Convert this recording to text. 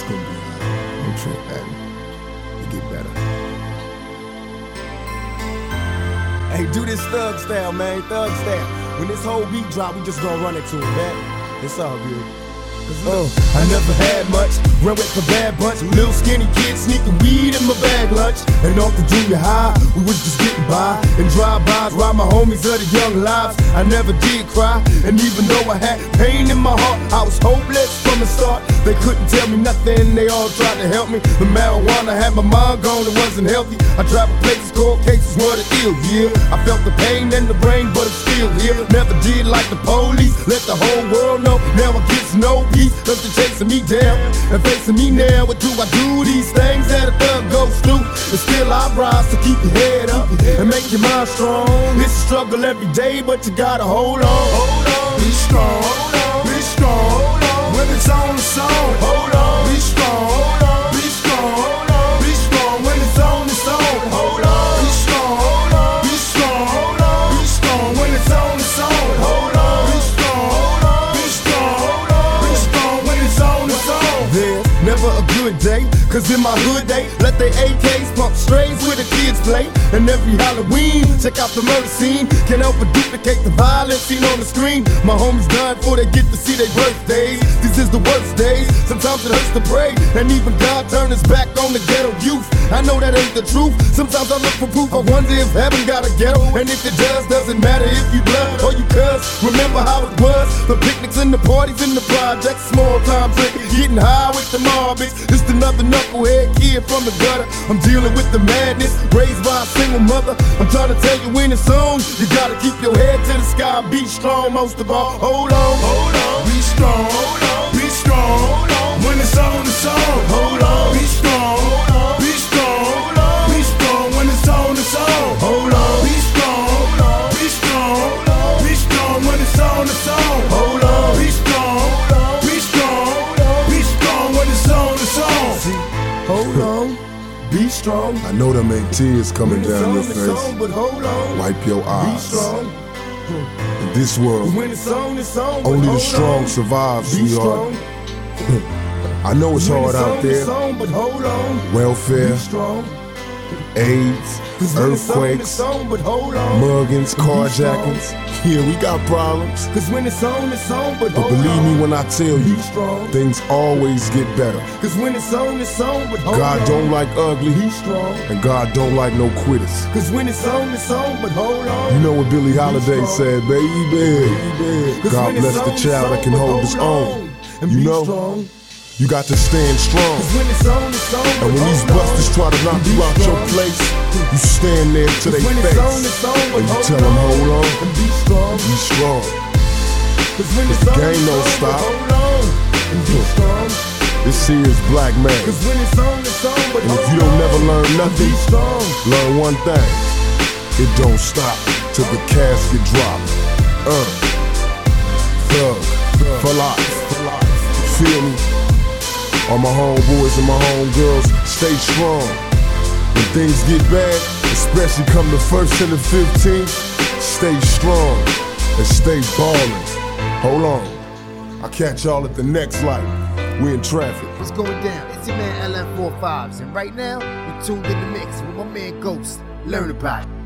It's gonna be trip, man. It get better. Hey, do this thug style, man. Thug style. When this whole beat drop, we just gonna run it to it, man. It's all good. I never had much, ran with the bad bunch. Little skinny kid sneaking weed in my bag lunch. And off the junior high, we was just getting by. And drive-bys, ride my homies of the young lives. I never did cry, and even though I had pain in my heart, I was hopeless from the start. They couldn't tell me nothing, they all tried to help me. The marijuana had my mind gone, it wasn't healthy. I traveled places, cold cases were the ill, yeah. I felt the pain in the brain, but I'm still here. Never did like the police, let the whole world know. Now I get no peace, cause they chasing me down and facing me now. What do I do? These things that a thug goes through, but still I rise to keep your head up and make your mind strong. It's a struggle every day, but you gotta hold on. Hold on. Be strong, Hold on, be strong. When it's on the song, Hold on. be strong, day, cause in my hood they let their AKs pump strays where the kids play. And every Halloween, check out the murder scene. Can't help but duplicate the violence seen on the screen. My homies dying before they get to see their birthdays. This is the worst days, sometimes it hurts to pray. And even God turned his back on the ghetto youth. I know that ain't the truth. Sometimes I look for proof. I wonder if heaven got a ghetto. And if it does, doesn't matter if you blood or you cuss. Remember how it was? The picnics and the parties and the projects, small time drinking, getting high with the Marvics. Just another knucklehead kid from the gutter. I'm dealing with the madness, raised by a single mother. I'm trying to tell you when it's on. You gotta keep your head to the sky, be strong most of all. Hold on, hold on, Be strong, hold on. be strong. hold on. When it's on the song, hold on, be strong, strong. I know them ain't tears coming When down your face. on, but hold on. Wipe your Be eyes. strong. In this world, When it's on, it's on. only the strong on. survive, Be sweetheart. I know it's When hard it's out there. it's on, but hold on. Welfare, Be strong. AIDS, 'Cause earthquakes, it's on, on. muggings, carjackings. Yeah, we got problems. Cause when it's on, it's on, but, But believe on. me when I tell you, things always get better. Cause when it's on, it's on, but God on. don't like ugly, Be strong. and God don't like no quitters. Cause when it's on, it's on, but hold on. You know what Billie Holiday said, baby. 'Cause God bless the child that can hold his own. And You be know, strong. You got to stand strong. When it's on, it's on, And when these busters try to knock you out your place, you stand there to their face. on, it's on, And you tell them, hold on, And be strong. be strong. Cause when it's the game don't stop. hold on. And. This here is black man. Cause when it's on, it's on, but And if you don't on. never learn nothing, learn one thing. It don't stop till the casket drop. Uh. Thug. For life. Feel me? All my homeboys and my homegirls, stay strong. When things get bad, especially come the first to the 15th, stay strong and stay ballin'. Hold on. I'll catch y'all at the next light. We in traffic. What's going down? It's your man LF45s, and right now, we're tuned in the mix with my man Ghost. Learn about it.